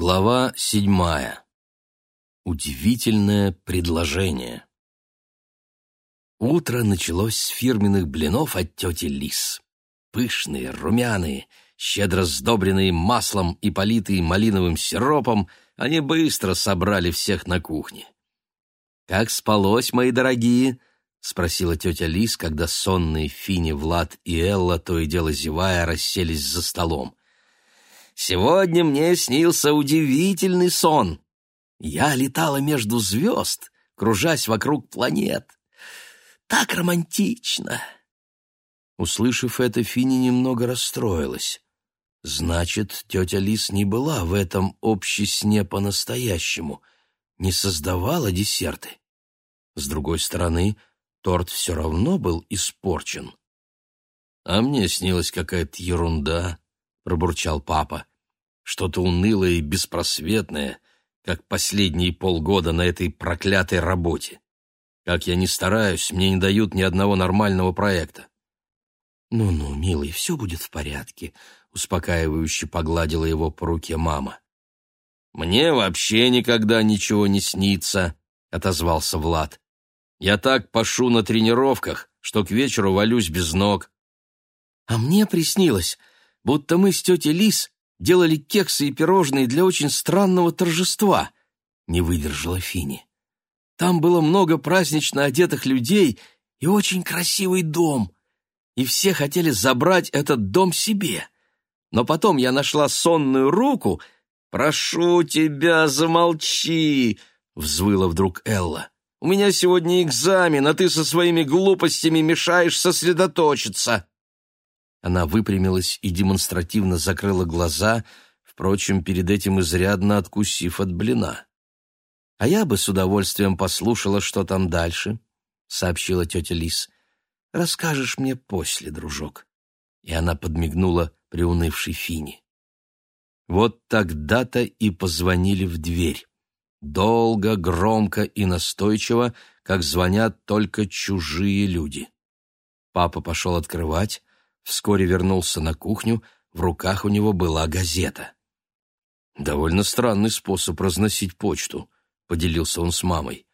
Глава седьмая. Удивительное предложение. Утро началось с фирменных блинов от тети Лис. Пышные, румяные, щедро сдобренные маслом и политые малиновым сиропом, они быстро собрали всех на кухне. «Как спалось, мои дорогие?» — спросила тетя Лис, когда сонные Фини, Влад и Элла, то и дело зевая, расселись за столом. Сегодня мне снился удивительный сон. Я летала между звезд, кружась вокруг планет. Так романтично!» Услышав это, Фини немного расстроилась. Значит, тетя Лис не была в этом общесне по-настоящему, не создавала десерты. С другой стороны, торт все равно был испорчен. «А мне снилась какая-то ерунда», — пробурчал папа что-то унылое и беспросветное, как последние полгода на этой проклятой работе. Как я ни стараюсь, мне не дают ни одного нормального проекта. «Ну-ну, милый, все будет в порядке», — успокаивающе погладила его по руке мама. «Мне вообще никогда ничего не снится», — отозвался Влад. «Я так пошу на тренировках, что к вечеру валюсь без ног». «А мне приснилось, будто мы с тетей Лис делали кексы и пирожные для очень странного торжества», — не выдержала Фини. «Там было много празднично одетых людей и очень красивый дом, и все хотели забрать этот дом себе. Но потом я нашла сонную руку. «Прошу тебя, замолчи!» — взвыла вдруг Элла. «У меня сегодня экзамен, а ты со своими глупостями мешаешь сосредоточиться». Она выпрямилась и демонстративно закрыла глаза, впрочем, перед этим изрядно откусив от блина. «А я бы с удовольствием послушала, что там дальше», — сообщила тетя Лис. «Расскажешь мне после, дружок». И она подмигнула приунывшей Фине. Вот тогда-то и позвонили в дверь. Долго, громко и настойчиво, как звонят только чужие люди. Папа пошел открывать, вскоре вернулся на кухню, в руках у него была газета. «Довольно странный способ разносить почту», — поделился он с мамой.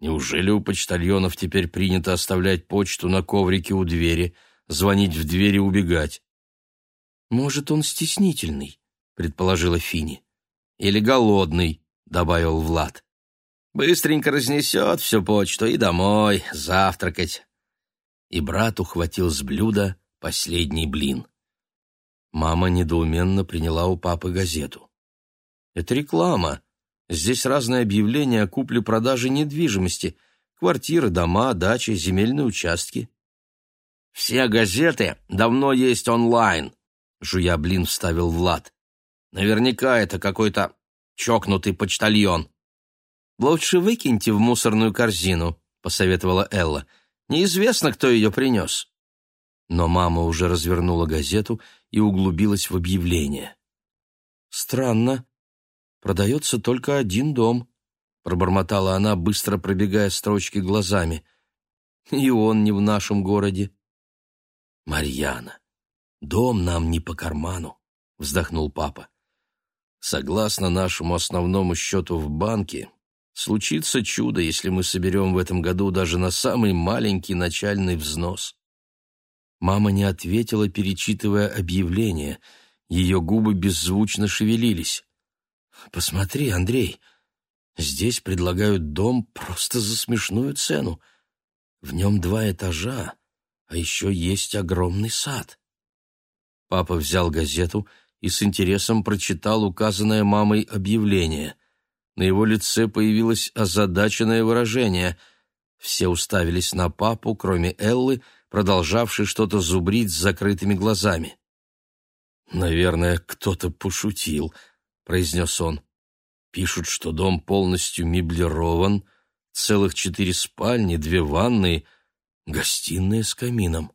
«Неужели у почтальонов теперь принято оставлять почту на коврике у двери, звонить в дверь и убегать?» «Может, он стеснительный», — предположила Фини. «Или голодный», — добавил Влад. «Быстренько разнесет всю почту и домой, завтракать». И брат ухватил с блюда последний блин. Мама недоуменно приняла у папы газету. «Это реклама. Здесь разные объявления о купле-продаже недвижимости, квартиры, дома, дачи, земельные участки». «Все газеты давно есть онлайн», — жуя блин вставил Влад. «Наверняка это какой-то чокнутый почтальон». «Лучше выкиньте в мусорную корзину», — посоветовала Элла. «Неизвестно, кто ее принес». Но мама уже развернула газету и углубилась в объявление. «Странно. Продается только один дом», — пробормотала она, быстро пробегая строчки глазами. «И он не в нашем городе». «Марьяна, дом нам не по карману», — вздохнул папа. «Согласно нашему основному счету в банке, случится чудо, если мы соберем в этом году даже на самый маленький начальный взнос. Мама не ответила, перечитывая объявление. Ее губы беззвучно шевелились. «Посмотри, Андрей, здесь предлагают дом просто за смешную цену. В нем два этажа, а еще есть огромный сад». Папа взял газету и с интересом прочитал указанное мамой объявление. На его лице появилось озадаченное выражение. Все уставились на папу, кроме Эллы, продолжавший что-то зубрить с закрытыми глазами. «Наверное, кто-то пошутил», — произнес он. «Пишут, что дом полностью меблирован, целых четыре спальни, две ванные, гостиная с камином».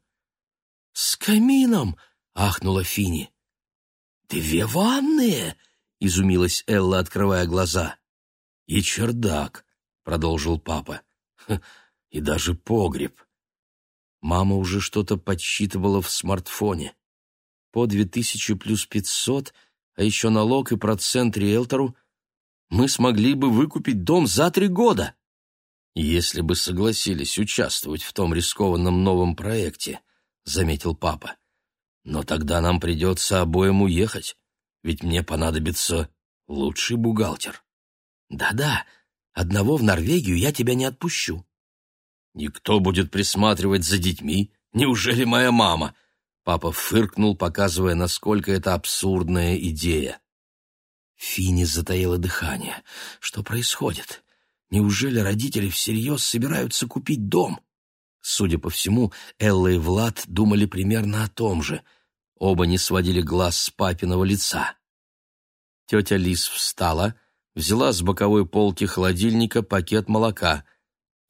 «С камином!» — ахнула Фини. «Две ванные!» — изумилась Элла, открывая глаза. «И чердак», — продолжил папа, — «и даже погреб». Мама уже что-то подсчитывала в смартфоне. По две тысячи плюс пятьсот а еще налог и процент риэлтору, мы смогли бы выкупить дом за три года. Если бы согласились участвовать в том рискованном новом проекте, заметил папа. Но тогда нам придется обоим уехать, ведь мне понадобится лучший бухгалтер. Да-да, одного в Норвегию я тебя не отпущу. Никто будет присматривать за детьми? Неужели моя мама? Папа фыркнул, показывая, насколько это абсурдная идея. Фини затаила дыхание. Что происходит? Неужели родители всерьез собираются купить дом? Судя по всему, Элла и Влад думали примерно о том же. Оба не сводили глаз с папиного лица. Тетя Лис встала, взяла с боковой полки холодильника пакет молока.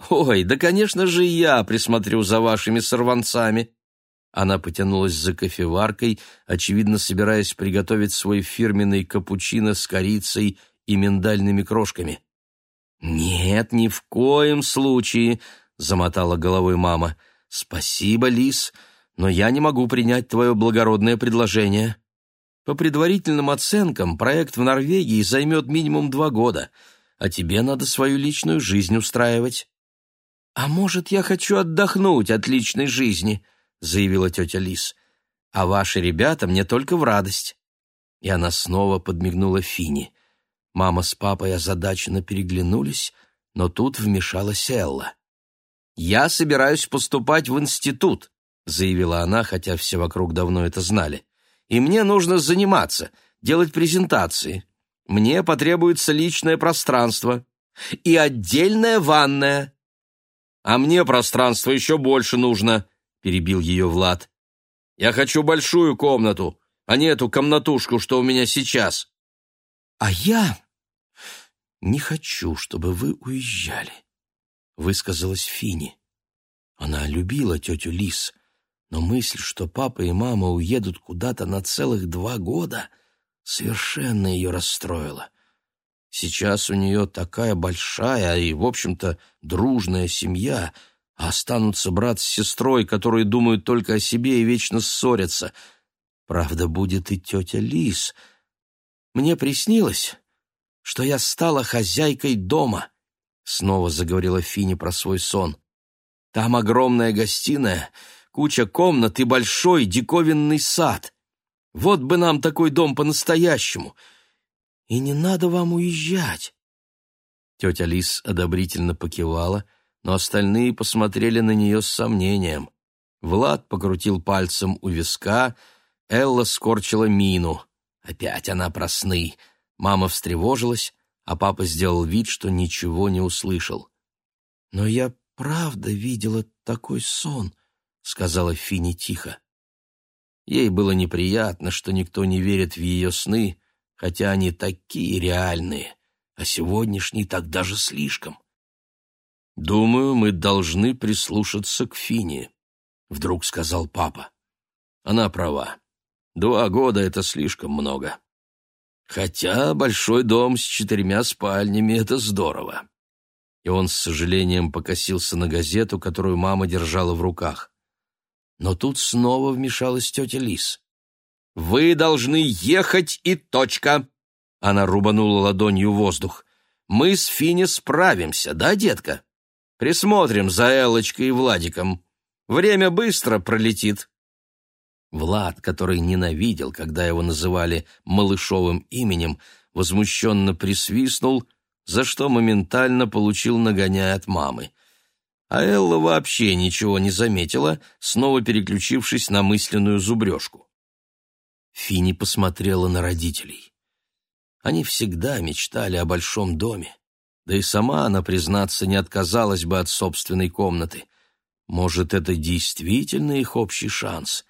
«Ой, да, конечно же, я присмотрю за вашими сорванцами!» Она потянулась за кофеваркой, очевидно, собираясь приготовить свой фирменный капучино с корицей и миндальными крошками. «Нет, ни в коем случае!» — замотала головой мама. «Спасибо, Лис, но я не могу принять твое благородное предложение. По предварительным оценкам, проект в Норвегии займет минимум два года, а тебе надо свою личную жизнь устраивать». «А может, я хочу отдохнуть от личной жизни?» заявила тетя Лис. «А ваши ребята мне только в радость». И она снова подмигнула Фине. Мама с папой озадаченно переглянулись, но тут вмешалась Элла. «Я собираюсь поступать в институт», — заявила она, хотя все вокруг давно это знали. «И мне нужно заниматься, делать презентации. Мне потребуется личное пространство и отдельная ванная». «А мне пространства еще больше нужно», — перебил ее Влад. «Я хочу большую комнату, а не эту комнатушку, что у меня сейчас». «А я не хочу, чтобы вы уезжали», — высказалась Фини. Она любила тетю Лис, но мысль, что папа и мама уедут куда-то на целых два года, совершенно ее расстроила. Сейчас у нее такая большая и, в общем-то, дружная семья — а останутся брат с сестрой, которые думают только о себе и вечно ссорятся. Правда, будет и тетя Лис. Мне приснилось, что я стала хозяйкой дома, — снова заговорила Фини про свой сон. Там огромная гостиная, куча комнат и большой диковинный сад. Вот бы нам такой дом по-настоящему. И не надо вам уезжать. Тетя Лис одобрительно покивала — но остальные посмотрели на нее с сомнением. Влад покрутил пальцем у виска, Элла скорчила мину. Опять она про сны. Мама встревожилась, а папа сделал вид, что ничего не услышал. «Но я правда видела такой сон», — сказала Фини тихо. Ей было неприятно, что никто не верит в ее сны, хотя они такие реальные, а сегодняшний так даже слишком. «Думаю, мы должны прислушаться к Фине», — вдруг сказал папа. «Она права. Два года — это слишком много. Хотя большой дом с четырьмя спальнями — это здорово». И он с сожалением покосился на газету, которую мама держала в руках. Но тут снова вмешалась тетя Лис. «Вы должны ехать и точка!» Она рубанула ладонью воздух. «Мы с Фини справимся, да, детка?» Присмотрим за Эллочкой и Владиком. Время быстро пролетит». Влад, который ненавидел, когда его называли малышовым именем, возмущенно присвистнул, за что моментально получил нагоняй от мамы. А Элла вообще ничего не заметила, снова переключившись на мысленную зубрежку. Фини посмотрела на родителей. Они всегда мечтали о большом доме. Да и сама она, признаться, не отказалась бы от собственной комнаты. Может, это действительно их общий шанс?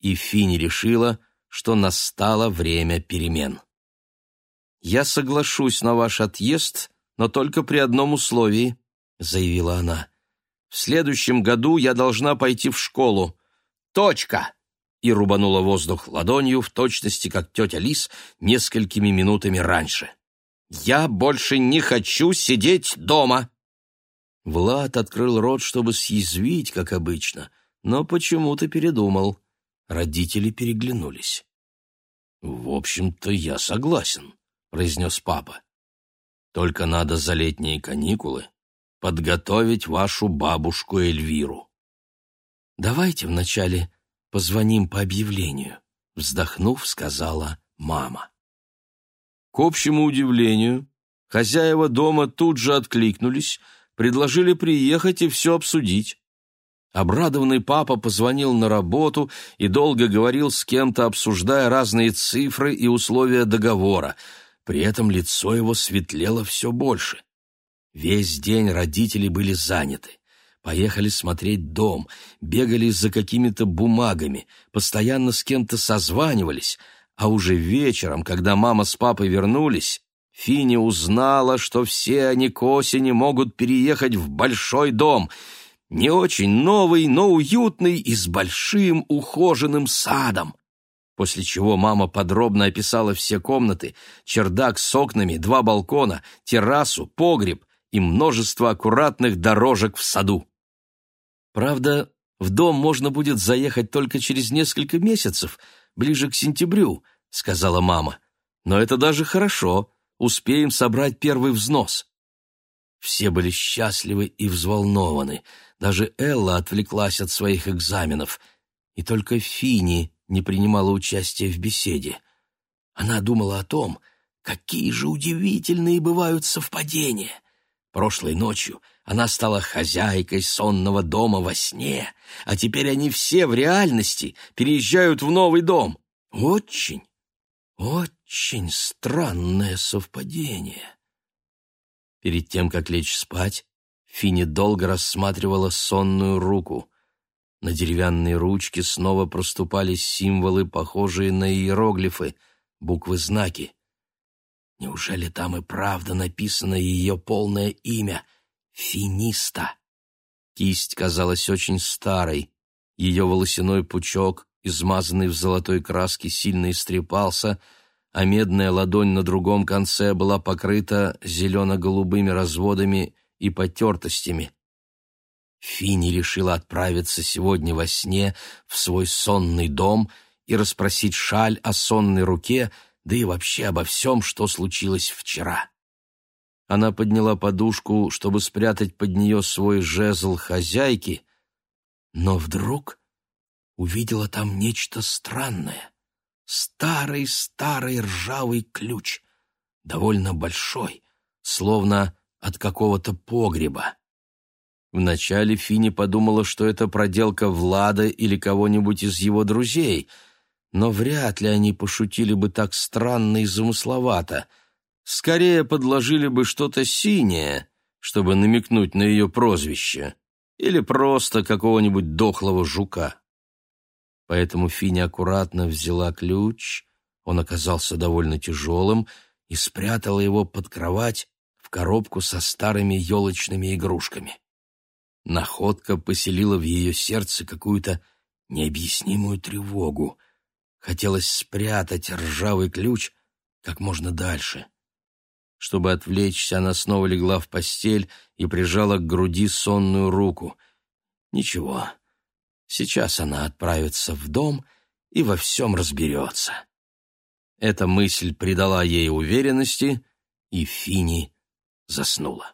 И Фини решила, что настало время перемен. «Я соглашусь на ваш отъезд, но только при одном условии», — заявила она. «В следующем году я должна пойти в школу. Точка!» И рубанула воздух ладонью в точности, как тетя Лис несколькими минутами раньше. Я больше не хочу сидеть дома!» Влад открыл рот, чтобы съязвить, как обычно, но почему-то передумал. Родители переглянулись. «В общем-то, я согласен», — произнес папа. «Только надо за летние каникулы подготовить вашу бабушку Эльвиру». «Давайте вначале позвоним по объявлению», — вздохнув, сказала мама. К общему удивлению, хозяева дома тут же откликнулись, предложили приехать и все обсудить. Обрадованный папа позвонил на работу и долго говорил с кем-то, обсуждая разные цифры и условия договора. При этом лицо его светлело все больше. Весь день родители были заняты. Поехали смотреть дом, бегали за какими-то бумагами, постоянно с кем-то созванивались, а уже вечером, когда мама с папой вернулись, Финя узнала, что все они к осени могут переехать в большой дом — не очень новый, но уютный и с большим ухоженным садом. После чего мама подробно описала все комнаты, чердак с окнами, два балкона, террасу, погреб и множество аккуратных дорожек в саду. Правда, в дом можно будет заехать только через несколько месяцев, ближе к сентябрю, сказала мама. Но это даже хорошо, успеем собрать первый взнос. Все были счастливы и взволнованы. Даже Элла отвлеклась от своих экзаменов, и только Фини не принимала участия в беседе. Она думала о том, какие же удивительные бывают совпадения. Прошлой ночью она стала хозяйкой сонного дома во сне, а теперь они все в реальности переезжают в новый дом. Очень, очень странное совпадение. Перед тем, как лечь спать, Фини долго рассматривала сонную руку. На деревянной ручке снова проступали символы, похожие на иероглифы, буквы-знаки. Неужели там и правда написано ее полное имя — Финиста? Кисть казалась очень старой. Ее волосяной пучок, измазанный в золотой краске, сильно истрепался, а медная ладонь на другом конце была покрыта зелено-голубыми разводами и потертостями. Фини решила отправиться сегодня во сне в свой сонный дом и расспросить шаль о сонной руке, да и вообще обо всем, что случилось вчера. Она подняла подушку, чтобы спрятать под нее свой жезл хозяйки, но вдруг увидела там нечто странное. Старый-старый ржавый ключ, довольно большой, словно от какого-то погреба. Вначале Фини подумала, что это проделка Влада или кого-нибудь из его друзей, но вряд ли они пошутили бы так странно и замысловато. Скорее подложили бы что-то синее, чтобы намекнуть на ее прозвище, или просто какого-нибудь дохлого жука. Поэтому Фини аккуратно взяла ключ, он оказался довольно тяжелым, и спрятала его под кровать коробку со старыми елочными игрушками. Находка поселила в ее сердце какую-то необъяснимую тревогу. Хотелось спрятать ржавый ключ как можно дальше. Чтобы отвлечься, она снова легла в постель и прижала к груди сонную руку. Ничего, сейчас она отправится в дом и во всем разберется. Эта мысль придала ей уверенности, и Фини заснула.